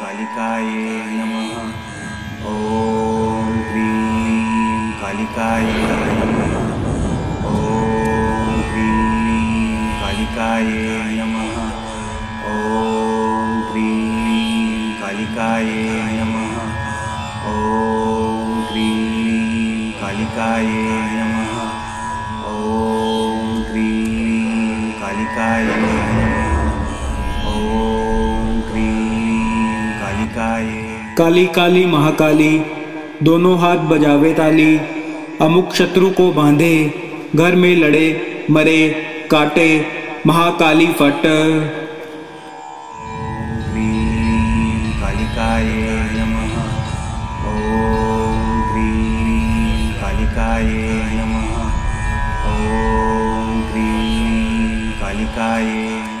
कालिकाये नमः। ॐ ह्रीं कालिकाये ॐ ह्रीं कालिकाये नमः। ॐ ह्रीं कालिकाये नमः। ॐ ह्रीं कालिकाये नमः। ॐ ह्रीं कालिकाये काली काली महाकाली दोनों हाथ बजावे ताली अमुक शत्रु को बांधे घर में लड़े मरे काटे महाकाली फट ह्रीं कालिकाये नमः। ॐ ह्रीं कालिकाये नमः। ॐ ह्रीं कालिकाये